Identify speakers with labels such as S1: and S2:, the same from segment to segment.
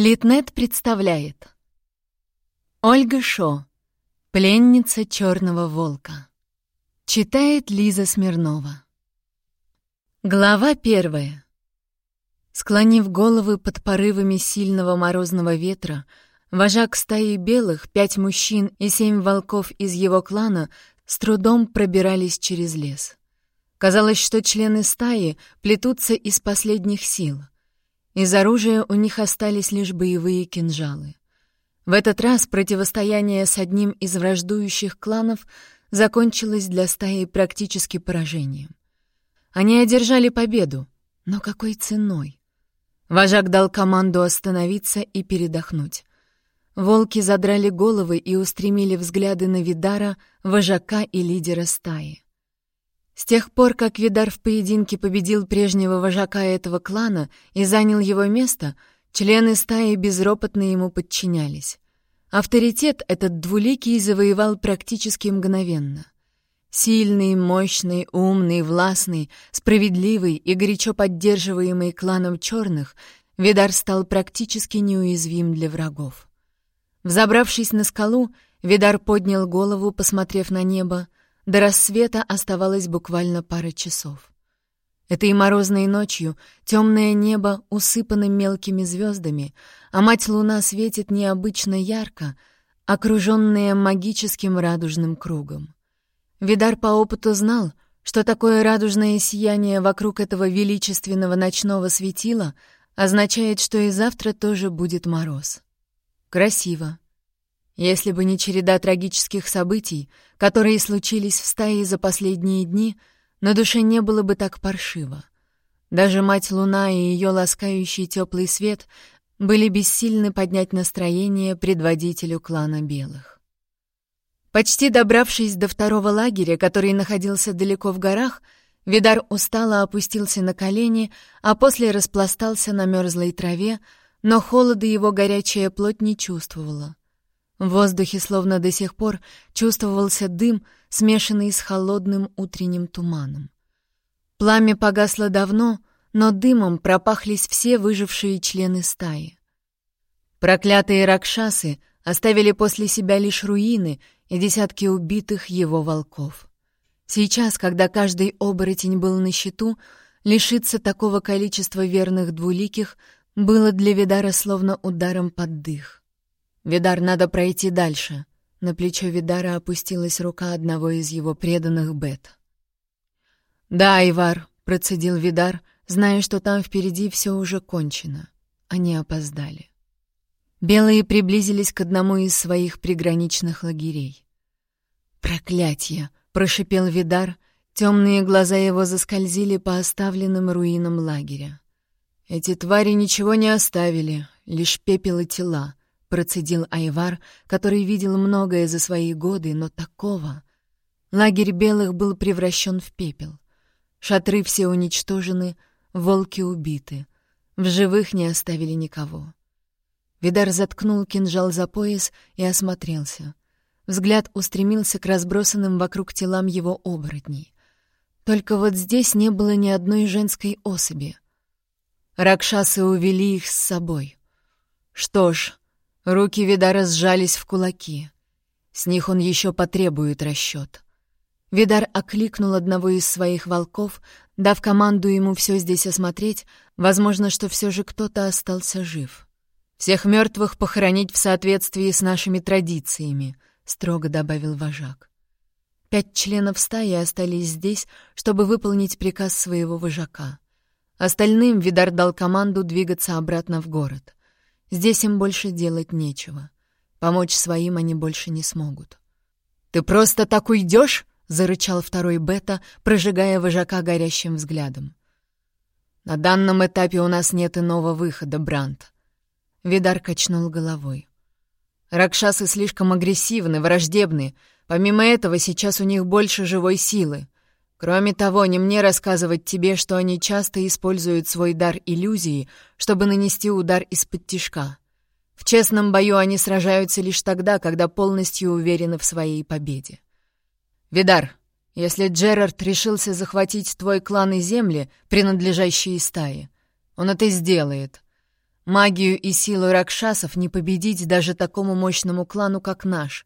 S1: Литнет представляет. Ольга Шо Пленница черного волка Читает Лиза Смирнова. Глава первая. Склонив головы под порывами сильного морозного ветра, вожак стаи белых, пять мужчин и семь волков из его клана с трудом пробирались через лес. Казалось, что члены стаи плетутся из последних сил — из оружия у них остались лишь боевые кинжалы. В этот раз противостояние с одним из враждующих кланов закончилось для стаи практически поражением. Они одержали победу, но какой ценой? Вожак дал команду остановиться и передохнуть. Волки задрали головы и устремили взгляды на Видара, вожака и лидера стаи. С тех пор, как Видар в поединке победил прежнего вожака этого клана и занял его место, члены стаи безропотно ему подчинялись. Авторитет этот двуликий завоевал практически мгновенно. Сильный, мощный, умный, властный, справедливый и горячо поддерживаемый кланом черных, Видар стал практически неуязвим для врагов. Взобравшись на скалу, Видар поднял голову, посмотрев на небо, до рассвета оставалось буквально пара часов. Этой морозной ночью темное небо усыпано мелкими звездами, а мать-луна светит необычно ярко, окруженная магическим радужным кругом. Видар по опыту знал, что такое радужное сияние вокруг этого величественного ночного светила означает, что и завтра тоже будет мороз. Красиво. Если бы не череда трагических событий, которые случились в стае за последние дни, на душе не было бы так паршиво. Даже мать Луна и ее ласкающий теплый свет были бессильны поднять настроение предводителю клана Белых. Почти добравшись до второго лагеря, который находился далеко в горах, Видар устало опустился на колени, а после распластался на мерзлой траве, но холода его горячая плоть не чувствовала. В воздухе словно до сих пор чувствовался дым, смешанный с холодным утренним туманом. Пламя погасло давно, но дымом пропахлись все выжившие члены стаи. Проклятые ракшасы оставили после себя лишь руины и десятки убитых его волков. Сейчас, когда каждый оборотень был на счету, лишиться такого количества верных двуликих было для Видара словно ударом под дых. «Видар, надо пройти дальше». На плечо Видара опустилась рука одного из его преданных Бет. «Да, Ивар», — процедил Видар, зная, что там впереди все уже кончено. Они опоздали. Белые приблизились к одному из своих приграничных лагерей. «Проклятье!» — прошипел Видар, темные глаза его заскользили по оставленным руинам лагеря. «Эти твари ничего не оставили, лишь пепел и тела. Процедил Айвар, который видел многое за свои годы, но такого... Лагерь белых был превращен в пепел. Шатры все уничтожены, волки убиты. В живых не оставили никого. Видар заткнул кинжал за пояс и осмотрелся. Взгляд устремился к разбросанным вокруг телам его оборотней. Только вот здесь не было ни одной женской особи. Ракшасы увели их с собой. Что ж, Руки Видара сжались в кулаки. С них он еще потребует расчет. Видар окликнул одного из своих волков, дав команду ему все здесь осмотреть, возможно, что все же кто-то остался жив. «Всех мертвых похоронить в соответствии с нашими традициями», — строго добавил вожак. Пять членов стаи остались здесь, чтобы выполнить приказ своего вожака. Остальным Видар дал команду двигаться обратно в город. Здесь им больше делать нечего. Помочь своим они больше не смогут. «Ты просто так уйдешь?» — зарычал второй Бета, прожигая вожака горящим взглядом. «На данном этапе у нас нет иного выхода, Брант». Видар качнул головой. «Ракшасы слишком агрессивны, враждебны. Помимо этого, сейчас у них больше живой силы. Кроме того, не мне рассказывать тебе, что они часто используют свой дар иллюзии, чтобы нанести удар из-под тишка. В честном бою они сражаются лишь тогда, когда полностью уверены в своей победе. Видар, если Джерард решился захватить твой клан и земли, принадлежащие стае, он это сделает. Магию и силу ракшасов не победить даже такому мощному клану, как наш.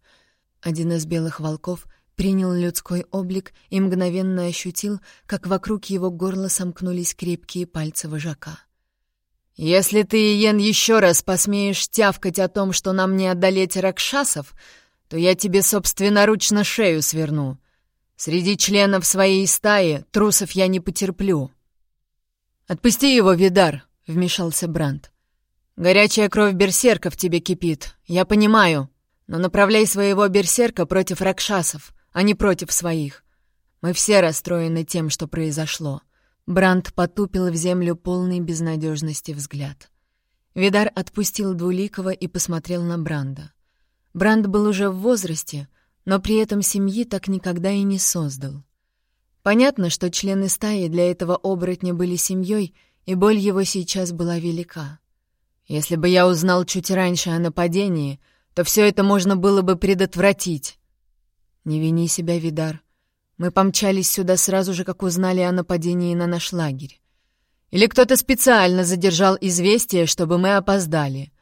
S1: Один из белых волков принял людской облик и мгновенно ощутил, как вокруг его горла сомкнулись крепкие пальцы вожака. «Если ты, Иен, еще раз посмеешь тявкать о том, что нам не одолеть ракшасов, то я тебе собственноручно шею сверну. Среди членов своей стаи трусов я не потерплю». «Отпусти его, Видар», — вмешался Бранд. «Горячая кровь берсерка в тебе кипит, я понимаю, но направляй своего берсерка против ракшасов, а не против своих. Мы все расстроены тем, что произошло». Бранд потупил в землю полный безнадежности взгляд. Видар отпустил Двуликова и посмотрел на Бранда. Бранд был уже в возрасте, но при этом семьи так никогда и не создал. Понятно, что члены стаи для этого оборотня были семьей, и боль его сейчас была велика. Если бы я узнал чуть раньше о нападении, то все это можно было бы предотвратить. Не вини себя, Видар. Мы помчались сюда сразу же, как узнали о нападении на наш лагерь. Или кто-то специально задержал известие, чтобы мы опоздали.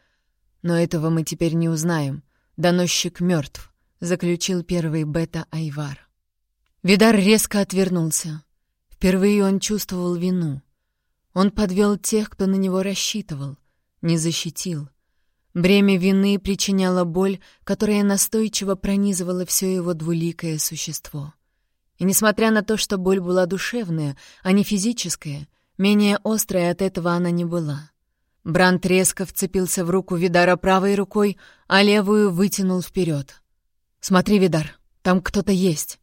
S1: Но этого мы теперь не узнаем. Доносчик мертв, заключил первый бета Айвар. Видар резко отвернулся. Впервые он чувствовал вину. Он подвел тех, кто на него рассчитывал, не защитил. Бремя вины причиняло боль, которая настойчиво пронизывала все его двуликое существо. И несмотря на то, что боль была душевная, а не физическая, менее острой от этого она не была. Брант резко вцепился в руку Видара правой рукой, а левую вытянул вперед. «Смотри, Видар, там кто-то есть!»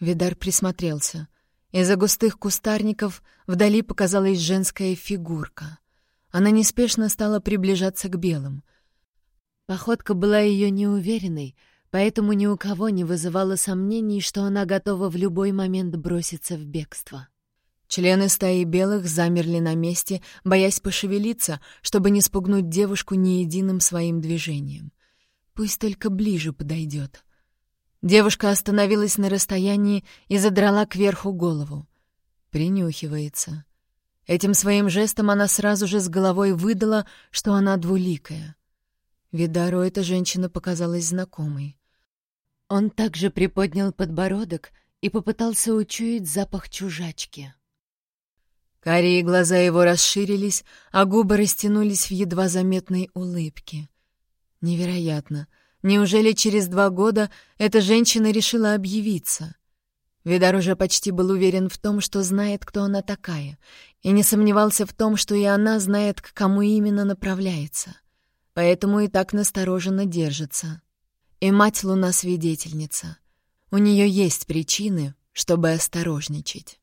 S1: Видар присмотрелся. Из-за густых кустарников вдали показалась женская фигурка. Она неспешно стала приближаться к белым. Походка была ее неуверенной, поэтому ни у кого не вызывало сомнений, что она готова в любой момент броситься в бегство. Члены стаи белых замерли на месте, боясь пошевелиться, чтобы не спугнуть девушку ни единым своим движением. Пусть только ближе подойдет. Девушка остановилась на расстоянии и задрала кверху голову. Принюхивается. Этим своим жестом она сразу же с головой выдала, что она двуликая. Видару эта женщина показалась знакомой. Он также приподнял подбородок и попытался учуять запах чужачки. Карие глаза его расширились, а губы растянулись в едва заметной улыбке. Невероятно. Неужели через два года эта женщина решила объявиться? Видар уже почти был уверен в том, что знает, кто она такая, и не сомневался в том, что и она знает, к кому именно направляется. Поэтому и так настороженно держится. И мать Луна свидетельница. У нее есть причины, чтобы осторожничать.